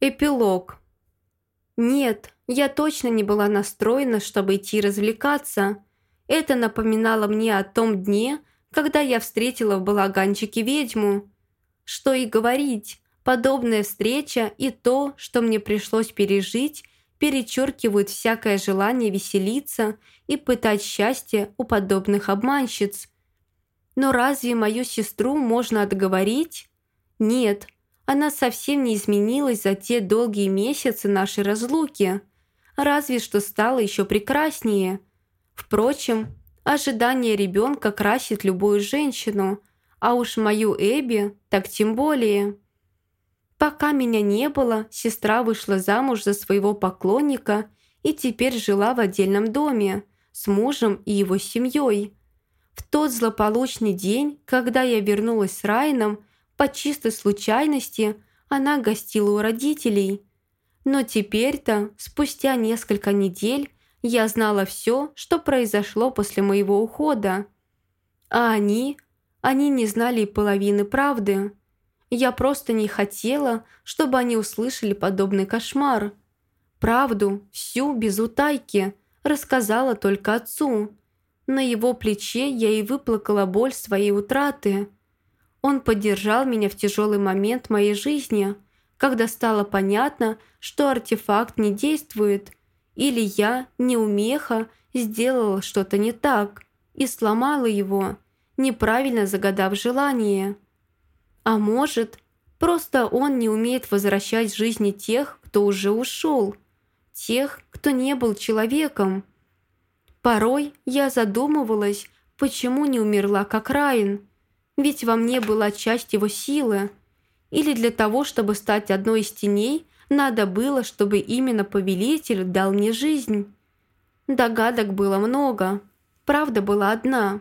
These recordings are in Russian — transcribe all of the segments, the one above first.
Эпилог. Нет, я точно не была настроена, чтобы идти развлекаться. Это напоминало мне о том дне, когда я встретила в балаганчике ведьму. Что и говорить, подобная встреча и то, что мне пришлось пережить, перечеркивают всякое желание веселиться и пытать счастье у подобных обманщиц. Но разве мою сестру можно отговорить? Нет, она совсем не изменилась за те долгие месяцы нашей разлуки, разве что стала еще прекраснее. Впрочем, ожидание ребенка красит любую женщину, а уж мою Эбби так тем более. Пока меня не было, сестра вышла замуж за своего поклонника и теперь жила в отдельном доме с мужем и его семьей. В тот злополучный день, когда я вернулась с Райном, по чистой случайности она гостила у родителей. Но теперь-то, спустя несколько недель, я знала все, что произошло после моего ухода. А они... Они не знали и половины правды. Я просто не хотела, чтобы они услышали подобный кошмар. Правду, всю, без утайки, рассказала только отцу. На его плече я и выплакала боль своей утраты – он поддержал меня в тяжелый момент моей жизни, когда стало понятно, что артефакт не действует, или я, неумеха, сделала что-то не так и сломала его, неправильно загадав желание. А может, просто он не умеет возвращать жизни тех, кто уже ушел, тех, кто не был человеком. Порой я задумывалась, почему не умерла как Райан, ведь во мне была часть его силы. Или для того, чтобы стать одной из теней, надо было, чтобы именно повелитель дал мне жизнь. Догадок было много. Правда была одна.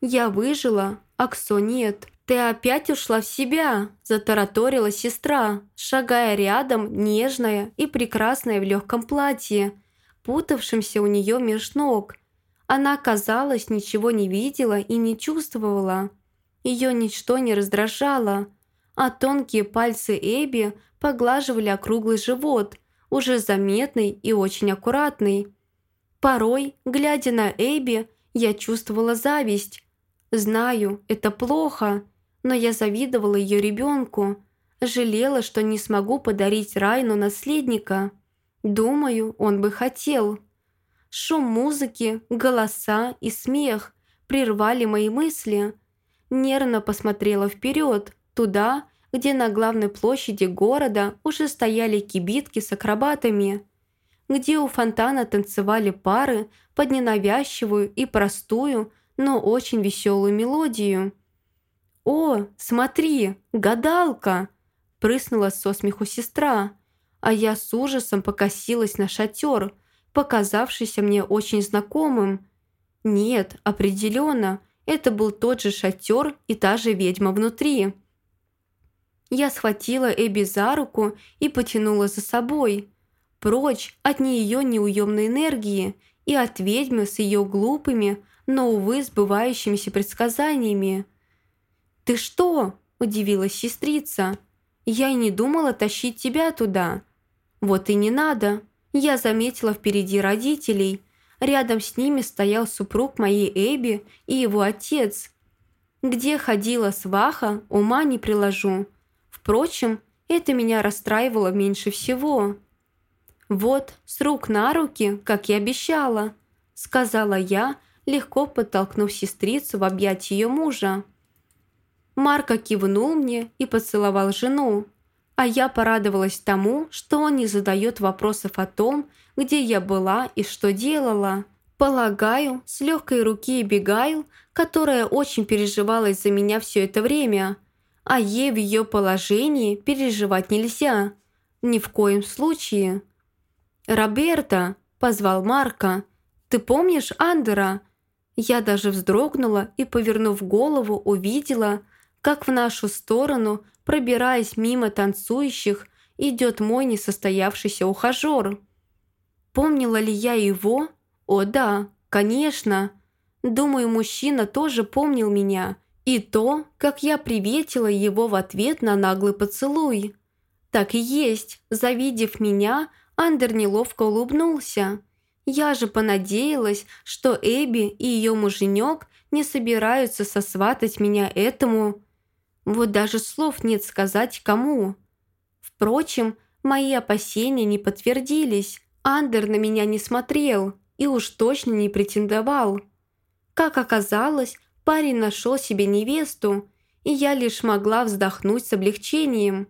Я выжила, а Ксо нет. «Ты опять ушла в себя», – затараторила сестра, шагая рядом, нежная и прекрасная в легком платье, путавшимся у нее меж ног. Она, казалось, ничего не видела и не чувствовала. Ее ничто не раздражало, а тонкие пальцы Эбби поглаживали округлый живот, уже заметный и очень аккуратный. Порой, глядя на Эбби, я чувствовала зависть. Знаю, это плохо, но я завидовала ее ребенку, жалела, что не смогу подарить Райну наследника. Думаю, он бы хотел. Шум музыки, голоса и смех прервали мои мысли – нервно посмотрела вперед, туда, где на главной площади города уже стояли кибитки с акробатами, где у фонтана танцевали пары под ненавязчивую и простую, но очень веселую мелодию. «О, смотри, гадалка!» – прыснула со смеху сестра, а я с ужасом покосилась на шатер, показавшийся мне очень знакомым. Нет, определенно – это был тот же шатер и та же ведьма внутри. Я схватила Эбби за руку и потянула за собой. Прочь от нее неуемной энергии и от ведьмы с ее глупыми, но, увы, сбывающимися предсказаниями. «Ты что?» – удивилась сестрица. «Я и не думала тащить тебя туда». «Вот и не надо. Я заметила впереди родителей – Рядом с ними стоял супруг моей Эбби и его отец. Где ходила сваха, ума не приложу. Впрочем, это меня расстраивало меньше всего. «Вот, с рук на руки, как и обещала», — сказала я, легко подтолкнув сестрицу в объятия ее мужа. Марко кивнул мне и поцеловал жену, а я порадовалась тому, что он не задает вопросов о том, где я была и что делала. Полагаю, с легкой руки Бегайл, которая очень переживала из-за меня все это время, а ей в ее положении переживать нельзя. Ни в коем случае. «Роберта», – позвал Марка, – «ты помнишь Андера?» Я даже вздрогнула и, повернув голову, увидела, как в нашу сторону, пробираясь мимо танцующих, идет мой несостоявшийся ухажер. Помнила ли я его? О да, конечно. Думаю, мужчина тоже помнил меня. И то, как я приветила его в ответ на наглый поцелуй. Так и есть. Завидев меня, Андер неловко улыбнулся. Я же понадеялась, что Эбби и ее муженек не собираются сосватать меня этому. Вот даже слов нет сказать кому. Впрочем, мои опасения не подтвердились. Андер на меня не смотрел и уж точно не претендовал. Как оказалось, парень нашел себе невесту, и я лишь могла вздохнуть с облегчением.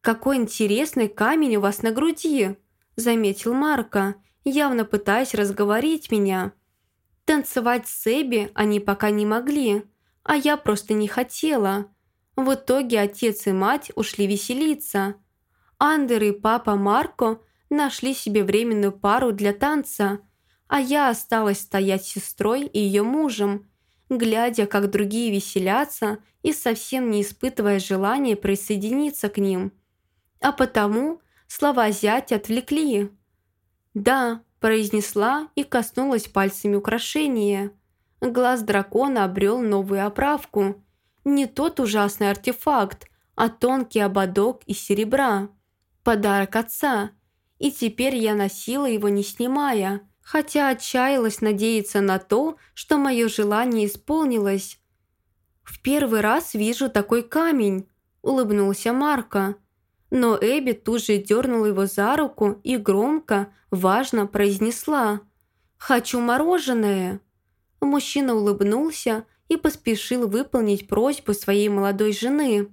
«Какой интересный камень у вас на груди!» – заметил Марко, явно пытаясь разговорить меня. Танцевать с Эбби они пока не могли, а я просто не хотела. В итоге отец и мать ушли веселиться. Андер и папа Марко нашли себе временную пару для танца, а я осталась стоять с сестрой и ее мужем, глядя, как другие веселятся и совсем не испытывая желания присоединиться к ним – а потому слова зятя отвлекли. «Да», – произнесла и коснулась пальцами украшения. Глаз дракона обрел новую оправку. Не тот ужасный артефакт, а тонкий ободок из серебра. Подарок отца. И теперь я носила его не снимая, хотя отчаялась надеяться на то, что мое желание исполнилось. «В первый раз вижу такой камень», – улыбнулся Марко но Эбби тут же дернула его за руку и громко, важно произнесла «Хочу мороженое!». Мужчина улыбнулся и поспешил выполнить просьбу своей молодой жены.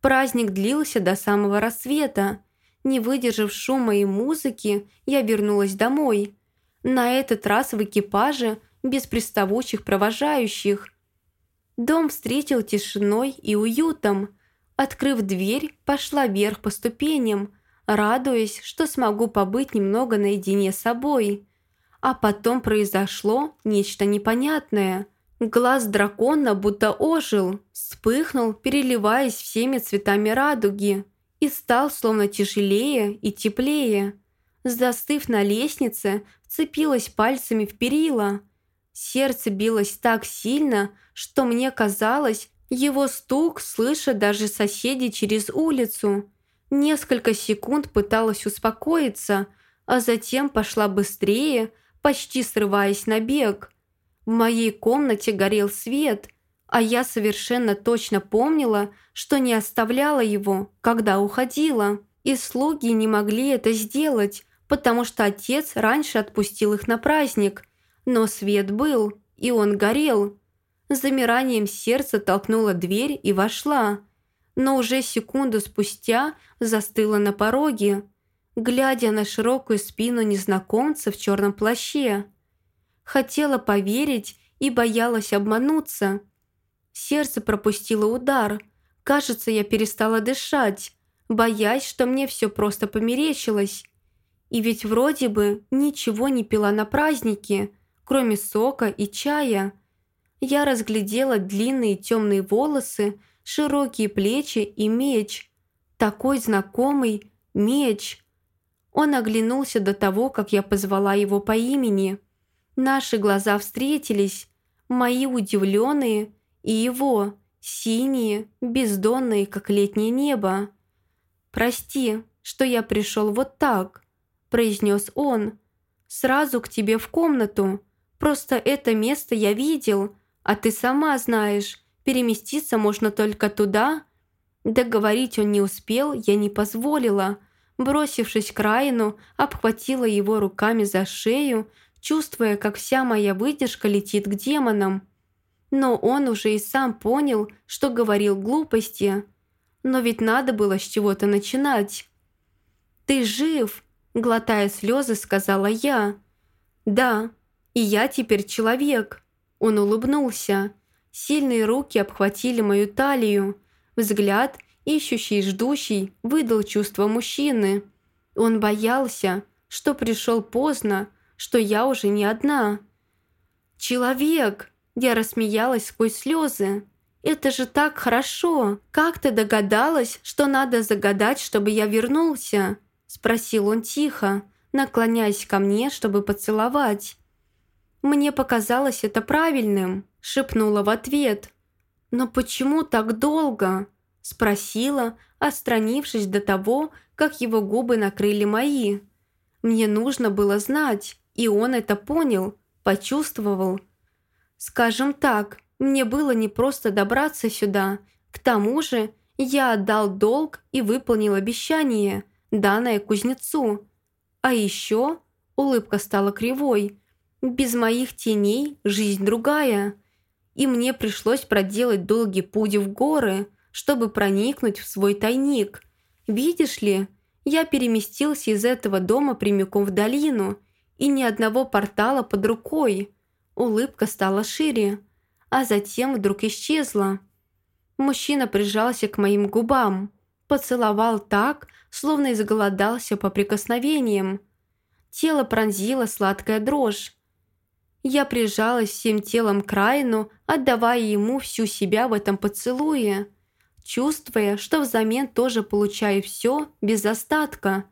Праздник длился до самого рассвета. Не выдержав шума и музыки, я вернулась домой. На этот раз в экипаже без приставучих провожающих. Дом встретил тишиной и уютом – Открыв дверь, пошла вверх по ступеням, радуясь, что смогу побыть немного наедине с собой. А потом произошло нечто непонятное. Глаз дракона будто ожил, вспыхнул, переливаясь всеми цветами радуги, и стал словно тяжелее и теплее. Застыв на лестнице, вцепилась пальцами в перила. Сердце билось так сильно, что мне казалось, его стук слышат даже соседи через улицу. Несколько секунд пыталась успокоиться, а затем пошла быстрее, почти срываясь на бег. В моей комнате горел свет, а я совершенно точно помнила, что не оставляла его, когда уходила. И слуги не могли это сделать, потому что отец раньше отпустил их на праздник. Но свет был, и он горел. С замиранием сердца толкнула дверь и вошла, но уже секунду спустя застыла на пороге, глядя на широкую спину незнакомца в черном плаще. Хотела поверить и боялась обмануться. Сердце пропустило удар. Кажется, я перестала дышать, боясь, что мне все просто померещилось. И ведь вроде бы ничего не пила на празднике, кроме сока и чая – я разглядела длинные темные волосы, широкие плечи и меч. Такой знакомый меч. Он оглянулся до того, как я позвала его по имени. Наши глаза встретились, мои удивленные и его, синие, бездонные, как летнее небо. «Прости, что я пришел вот так», – произнес он. «Сразу к тебе в комнату. Просто это место я видел, а ты сама знаешь, переместиться можно только туда». Договорить он не успел, я не позволила. Бросившись к Райну, обхватила его руками за шею, чувствуя, как вся моя выдержка летит к демонам. Но он уже и сам понял, что говорил глупости. Но ведь надо было с чего-то начинать. «Ты жив!» – глотая слезы, сказала я. «Да, и я теперь человек». Он улыбнулся. Сильные руки обхватили мою талию. Взгляд, ищущий и ждущий, выдал чувство мужчины. Он боялся, что пришел поздно, что я уже не одна. «Человек!» Я рассмеялась сквозь слезы. «Это же так хорошо! Как ты догадалась, что надо загадать, чтобы я вернулся?» Спросил он тихо, наклоняясь ко мне, чтобы поцеловать. «Мне показалось это правильным», – шепнула в ответ. «Но почему так долго?» Спросила, отстранившись до того, как его губы накрыли мои. Мне нужно было знать, и он это понял, почувствовал. Скажем так, мне было не просто добраться сюда. К тому же я отдал долг и выполнил обещание, данное кузнецу. А еще улыбка стала кривой. Без моих теней жизнь другая. И мне пришлось проделать долгий путь в горы, чтобы проникнуть в свой тайник. Видишь ли, я переместился из этого дома прямиком в долину, и ни одного портала под рукой. Улыбка стала шире а затем вдруг исчезла. Мужчина прижался к моим губам, поцеловал так, словно изголодался по прикосновениям. Тело пронзила сладкая дрожь. Я прижалась всем телом к Райну, отдавая ему всю себя в этом поцелуе, чувствуя, что взамен тоже получаю все без остатка.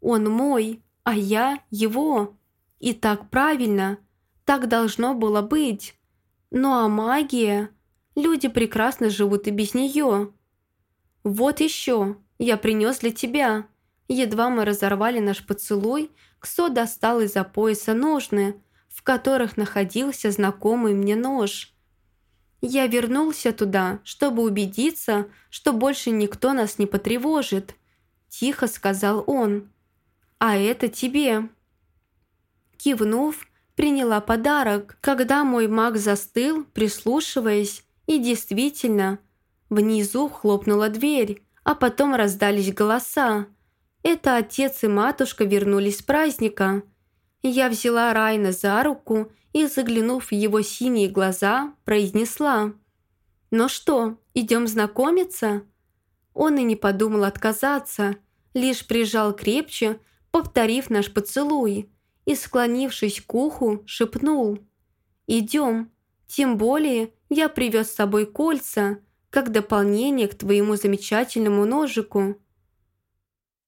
Он мой, а я его. И так правильно, так должно было быть. Ну а магия? Люди прекрасно живут и без нее. Вот еще, я принес для тебя. Едва мы разорвали наш поцелуй, Ксо достал из-за пояса ножны, в которых находился знакомый мне нож. Я вернулся туда, чтобы убедиться, что больше никто нас не потревожит. Тихо сказал он. «А это тебе». Кивнув, приняла подарок, когда мой маг застыл, прислушиваясь, и действительно, внизу хлопнула дверь, а потом раздались голоса. Это отец и матушка вернулись с праздника. Я взяла Райна за руку и, заглянув в его синие глаза, произнесла. «Ну что, идем знакомиться?» Он и не подумал отказаться, лишь прижал крепче, повторив наш поцелуй и, склонившись к уху, шепнул. «Идем. Тем более я привез с собой кольца, как дополнение к твоему замечательному ножику».